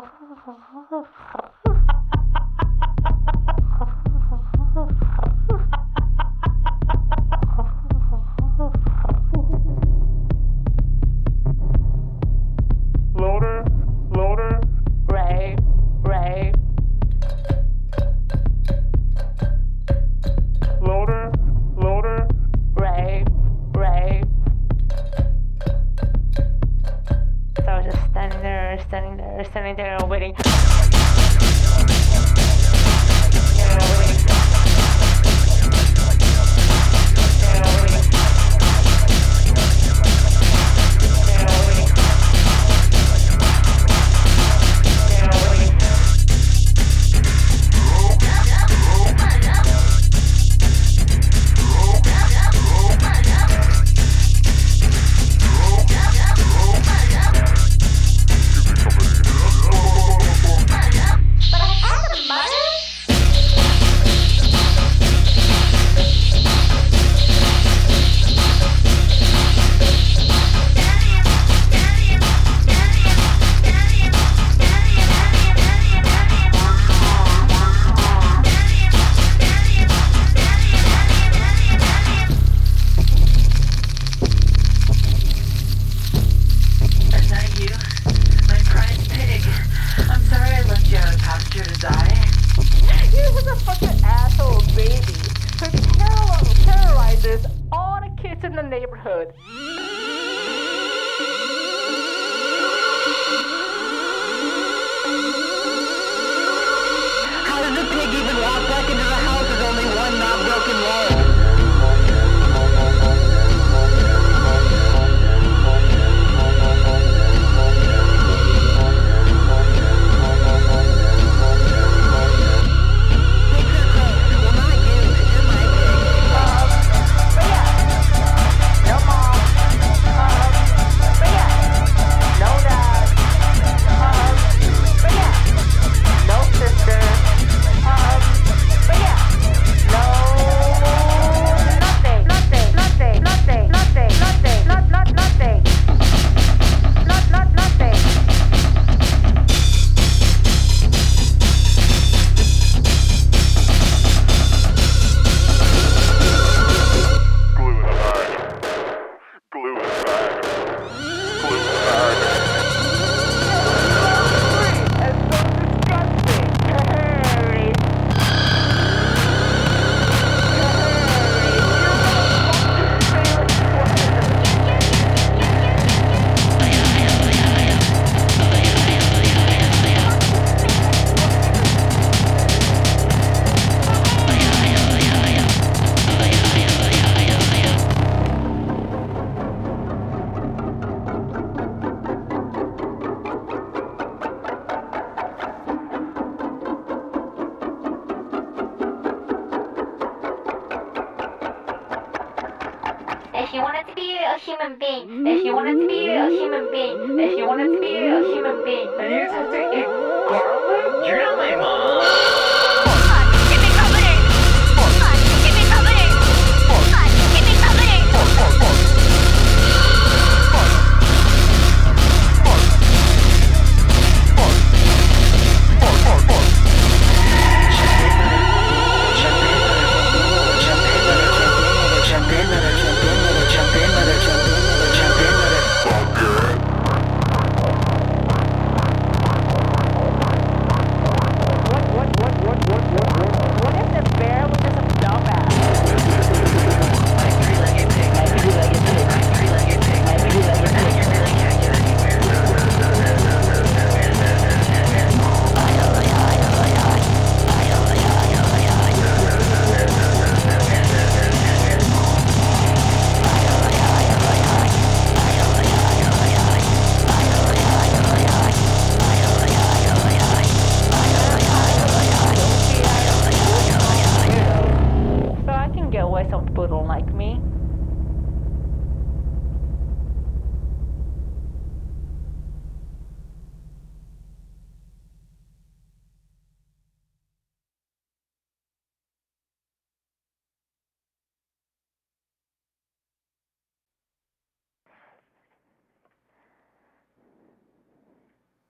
好好好好好 they're standing there, standing there waiting. They're waiting. all the kids in the neighborhood. if you wanted to be a human being, mm-hmm. if you wanted to be a human being, if you wanted to be a human being, then you just have to eat garlic jelly, mom.